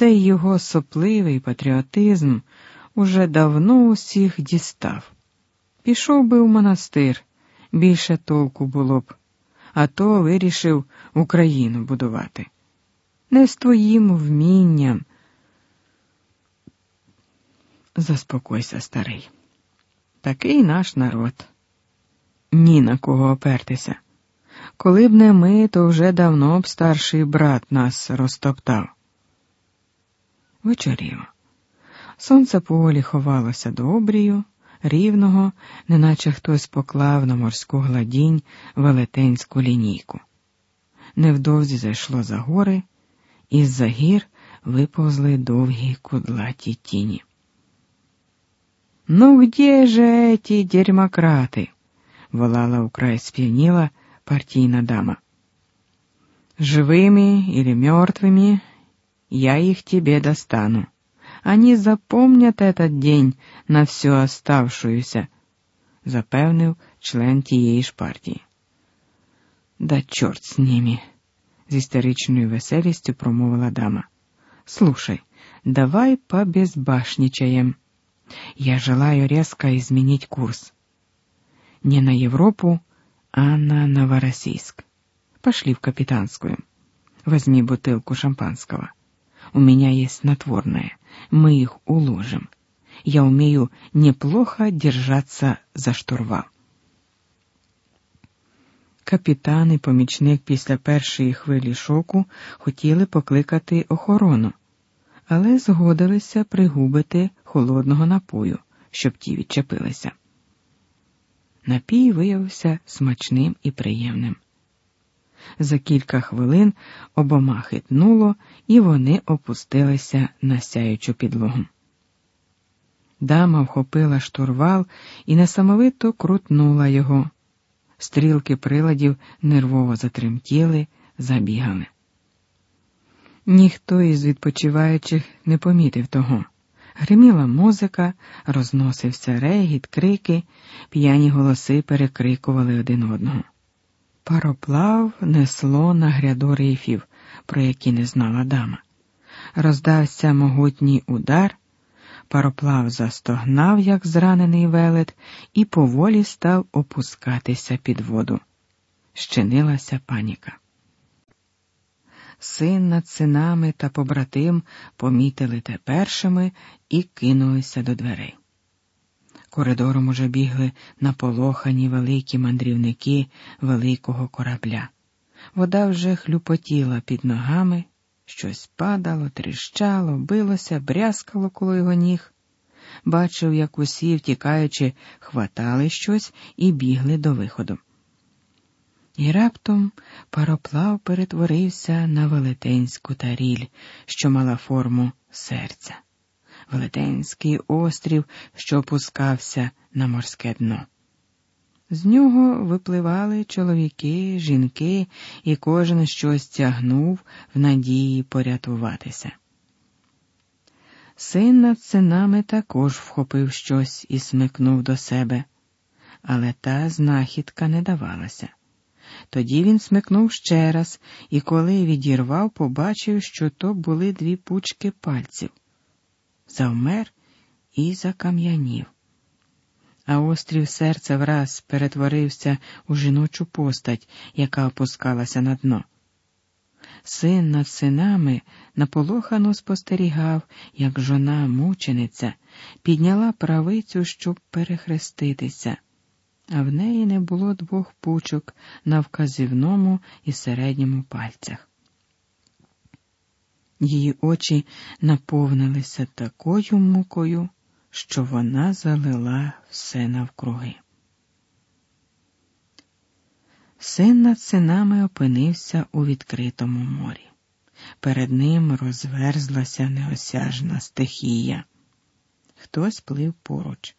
цей його сопливий патріотизм уже давно усіх дістав. Пішов би в монастир, більше толку було б, а то вирішив Україну будувати. Не з твоїм вмінням. Заспокойся, старий. Такий наш народ. Ні на кого опертися. Коли б не ми, то вже давно б старший брат нас розтоптав Вечоріло. Сонце поволі ховалося до обрію, рівного, неначе хтось поклав на морську гладінь велетенську лінійку. Невдовзі зайшло за гори, і з за гір виповзли довгі кудлаті тіні. Ну, где же эти дерьмократы? волала украй спьянела партийная дама. Живыми или мертвыми, я их тебе достану. Они запомнят этот день на всю оставшуюся, запевнив член тієї ж партії. Да чорт з ними, з істеричною веселістю промовила дама. Слушай, давай побезбашничаем. Я желаю резко изменить курс. Не на Европу, а на Новороссийск. Пошли в капитанскую. Возьми бутылку шампанского. У меня есть снотворное. Мы их уложим. Я умею неплохо держаться за штурвал. Капітан і помічник після першої хвилі шоку хотіли покликати охорону, але згодилися пригубити холодного напою, щоб ті відчепилися. Напій виявився смачним і приємним. За кілька хвилин обома хитнуло, і вони опустилися на сяючу підлогу. Дама вхопила штурвал і несамовито крутнула його. Стрілки приладів нервово затремтіли, забігали. Ніхто із відпочиваючих не помітив того. Гриміла музика, розносився регіт, крики, п'яні голоси перекрикували один одного. Пароплав несло на гряду рифів, про які не знала дама. Роздався могутній удар, пароплав застогнав, як зранений велет, і поволі став опускатися під воду. Щинилася паніка. Син над синами та побратим помітили те першими і кинулися до дверей. Коридором уже бігли наполохані великі мандрівники великого корабля. Вода вже хлюпотіла під ногами, щось падало, тріщало, билося, брязкало коло його ніг. Бачив, як усі, втікаючи, хватали щось і бігли до виходу. І раптом пароплав перетворився на велетенську таріль, що мала форму серця, велетенський острів, що опускався на морське дно. З нього випливали чоловіки, жінки, і кожен щось тягнув в надії порятуватися. Син над синами також вхопив щось і смикнув до себе, але та знахідка не давалася. Тоді він смикнув ще раз і, коли відірвав, побачив, що то були дві пучки пальців. Завмер і закам'янів. А острів серця враз перетворився у жіночу постать, яка опускалася на дно. Син над синами наполохано спостерігав, як жона мучениця підняла правицю, щоб перехреститися а в неї не було двох пучок на вказівному і середньому пальцях. Її очі наповнилися такою мукою, що вона залила все навкруги. Син над синами опинився у відкритому морі. Перед ним розверзлася неосяжна стихія. Хтось плив поруч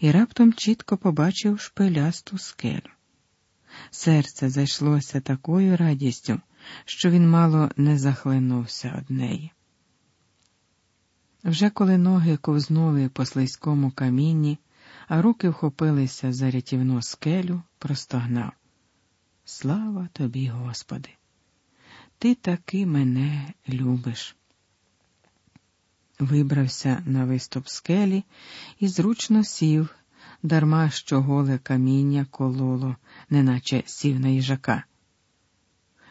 і раптом чітко побачив шпилясту скелю. Серце зайшлося такою радістю, що він мало не захлинувся од неї. Вже коли ноги ковзнули по слизькому камінні, а руки вхопилися за рятівну скелю, простогнав. Слава тобі, Господи! Ти таки мене любиш. вибрався на виступ скелі і зручно сів, дарма що голе каміння кололо, неначе сів на їжака.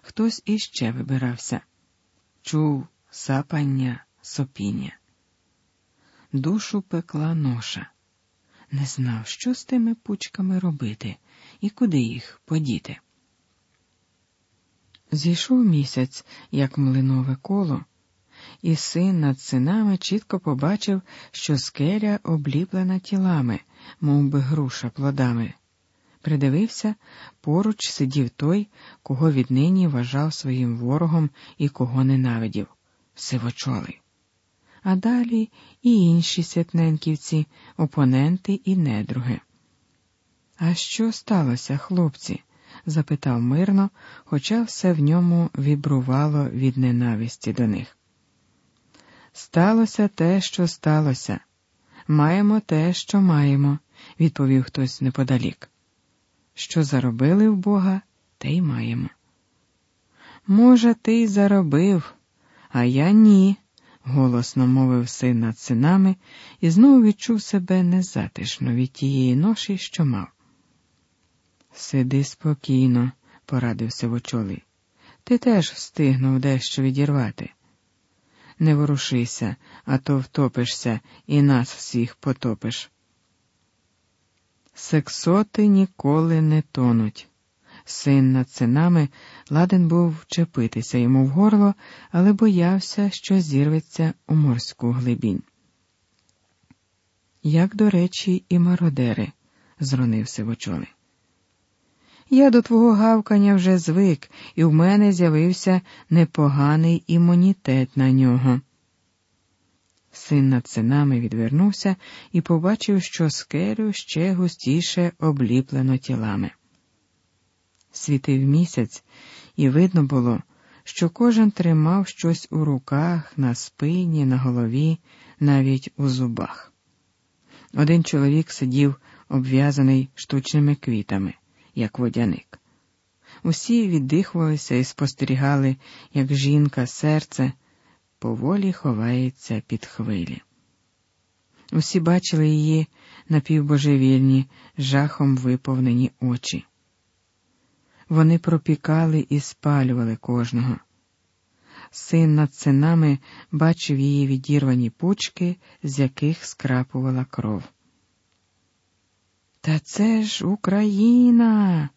Хтось іще вибирався, чув сапання, сопіння. Душу пекла ноша, не знав, що з тими пучками робити і куди їх подіти. Зійшов місяць, як млинове коло і син над синами чітко побачив, що скеля обліплена тілами, мов би груша плодами. Придивився, поруч сидів той, кого віднині вважав своїм ворогом і кого ненавидів сивочолий. А далі і інші святненківці, опоненти і недруги. А що сталося, хлопці? запитав мирно, хоча все в ньому вібрувало від ненависті до них. Сталося те, що сталося. Маємо те, що маємо, відповів хтось неподалік. Що заробили в Бога, те й маємо. Може, ти й заробив, а я ні, голосно мовив син над синами і знову відчув себе незатишно від тієї ноші, що мав. Сиди спокійно, порадив сивочолий. Ти теж встигнув дещо відірвати не ворушися, а то втопишся і нас всіх потопиш. Сексоти ніколи не тонуть. Син над синами ладен був вчепитися йому в горло, але боявся, що зірветься у морську глибінь. Як, до речі, і мародери, зронив сивочолий. Я до твого гавкання вже звик, і в мене з'явився непоганий імунітет на нього. Син над синами відвернувся і побачив, що скелю ще густіше обліплено тілами. Світив місяць, і видно було, що кожен тримав щось у руках, на спині, на голові, навіть у зубах. Один чоловік сидів обв'язаний штучними квітами як водяник. Усі віддихувалися і спостерігали, як жінка серце поволі ховається під хвилі. Усі бачили її напівбожевільні, жахом виповнені очі. Вони пропікали і спалювали кожного. Син над синами бачив її відірвані пучки, з яких скрапувала кров. Та це ж Україна,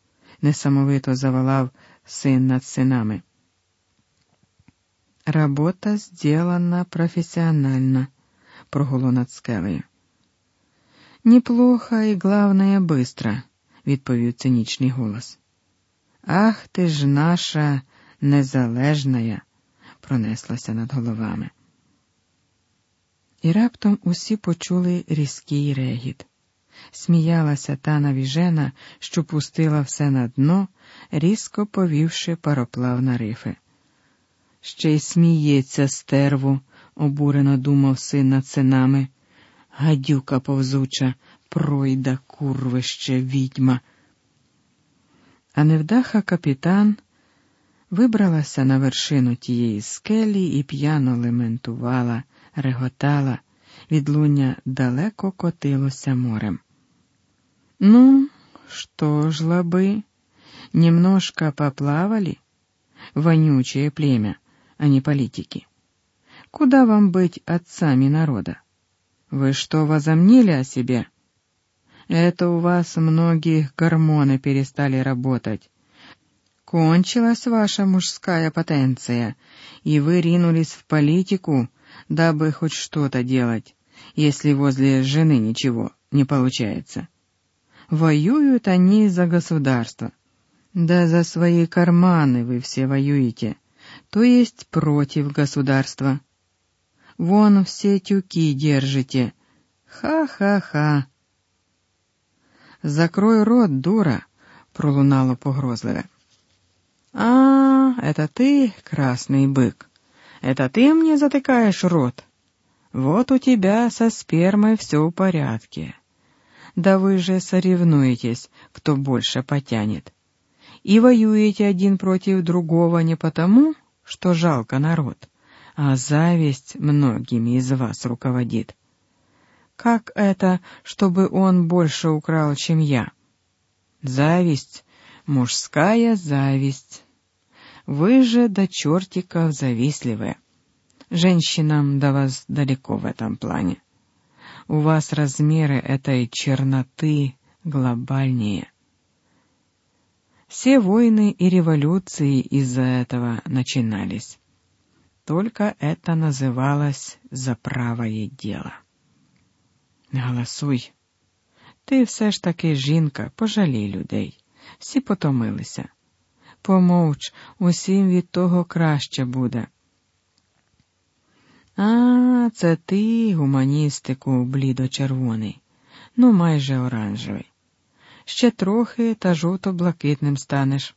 несамовито заволав син над синами. Работа сделана профессионально, прогуло над скелею. Неплохо і главное быстро, відповів цинічний голос. Ах ти ж наша незалежная, пронеслася над головами. І раптом усі почули різкий регіт сміялася та навіжена, що пустила все на дно, різко повівши пароплав на рифи. Ще й сміється стерву, обурено думав син над синами. Гадюка повзуча, пройда, курвище, відьма. А невдаха капітан вибралася на вершину тієї скелі і п'яно лементувала, реготала, відлуння далеко котилося морем. Ну, что ж, лобы, немножко поплавали? Вонючее племя, а не политики. Куда вам быть отцами народа? Вы что, возомнили о себе? Это у вас многих гормоны перестали работать. Кончилась ваша мужская потенция, и вы ринулись в политику, дабы хоть что-то делать, если возле жены ничего не получается. Воюют они за государство. Да за свои карманы вы все воюете, то есть против государства. Вон все тюки держите. Ха-ха-ха. Закрой рот, дура, пролунало погрозливе. А, это ты, красный бык. Это ты мне затыкаешь рот. Вот у тебя со спермой все в порядке. Да вы же соревнуетесь, кто больше потянет. И воюете один против другого не потому, что жалко народ, а зависть многими из вас руководит. Как это, чтобы он больше украл, чем я? Зависть, мужская зависть. Вы же до чертиков завистливые. Женщинам до вас далеко в этом плане. У вас размеры этой черноты глобальнее. Все войны и революции из-за этого начинались. Только это називалось за правое діло. Голосуй. Ти все ж таки жінка, пожалій людей. Всі потомилися. Помовч, усім від того краще буде. А, це ти, гуманістику, блідо-червоний, ну майже оранжевий. Ще трохи та жовто-блакитним станеш.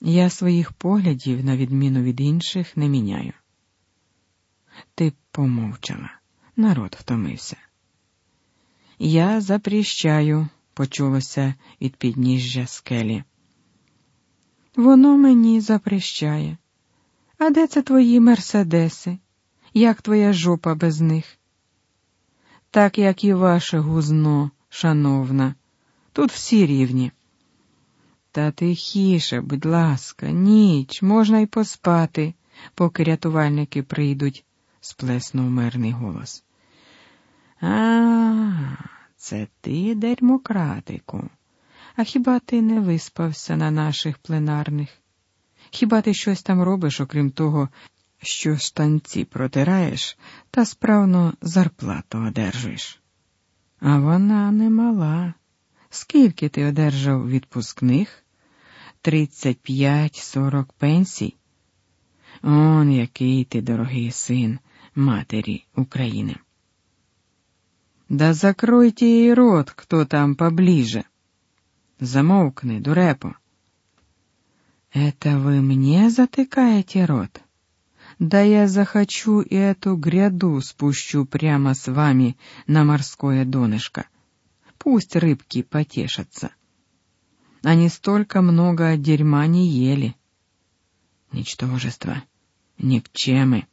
Я своїх поглядів, на відміну від інших, не міняю. Ти помовчала, народ втомився. Я запріщаю, почулося від підніжжя скелі. Воно мені запрещає. А де це твої мерседеси? Як твоя жопа без них? Так як і ваше гузно, шановна, тут всі рівні. Та тихіше, будь ласка, ніч, можна й поспати, поки рятувальники прийдуть, сплеснув мирний голос. А, це ти, дерьмократику. А хіба ти не виспався на наших пленарних? Хіба ти щось там робиш, окрім того, що штанці протираєш та справно зарплату одержуєш? А вона не мала. Скільки ти одержав відпускних? Тридцять п'ять сорок пенсій? Он який ти, дорогий син матері України. Да закройте їй рот, хто там поближе. Замовкни, дурепо. Это вы мне затыкаете рот? Да я захочу и эту гряду спущу прямо с вами на морское донышко. Пусть рыбки потешатся. Они столько много дерьма не ели. Ничтожество, никчемы.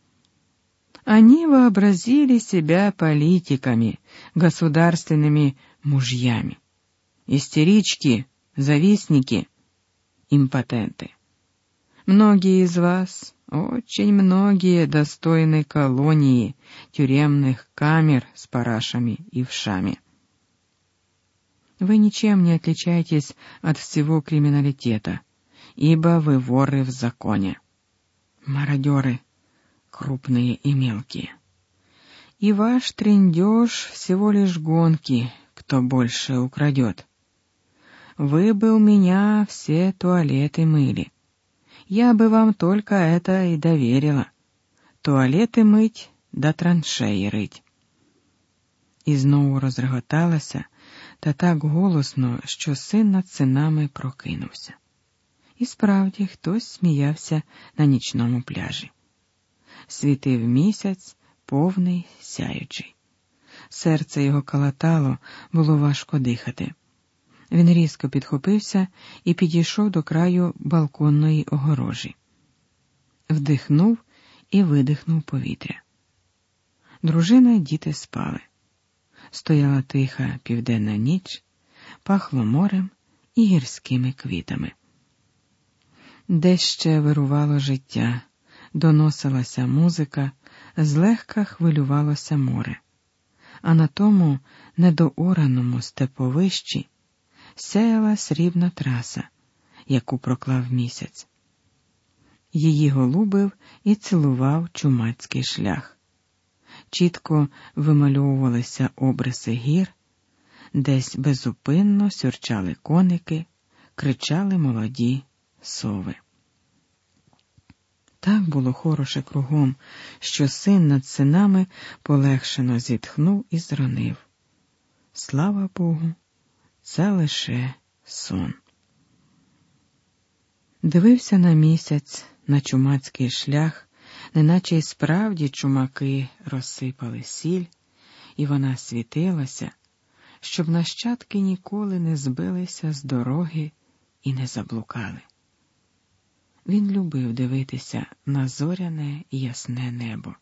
Они вообразили себя политиками, государственными мужьями. Истерички, завистники, импотенты. Многие из вас, очень многие, достойны колонии, тюремных камер с парашами и вшами. Вы ничем не отличаетесь от всего криминалитета, ибо вы воры в законе. Мародеры, крупные и мелкие. И ваш трендеж всего лишь гонки, кто больше украдет. Вы бы у меня все туалеты мыли. Я бы вам только это и доверила. Туалети мить да траншеї рить. І знову розреготалася та так голосно, що син над синами прокинувся. І справді хтось сміявся на нічному пляжі. Світив місяць, повний сяючий. Серце його калатало, було важко дихати. Він різко підхопився і підійшов до краю балконної огорожі, вдихнув і видихнув повітря. Дружина й діти спали. Стояла тиха південна ніч, пахло морем і гірськими квітами. Де ще вирувало життя, доносилася музика, злегка хвилювалося море, а на тому недоораному степовищі сяяла срібна траса, яку проклав місяць. Її голубив і цілував чумацький шлях. Чітко вимальовувалися обриси гір, десь безупинно сюрчали коники, кричали молоді сови. Так було хороше кругом, що син над синами полегшено зітхнув і зронив. Слава Богу, це лише сон. Дивився на місяць, на чумацький шлях, неначе й справді чумаки розсипали сіль, і вона світилася, щоб нащадки ніколи не збилися з дороги і не заблукали. Він любив дивитися на зоряне і ясне небо.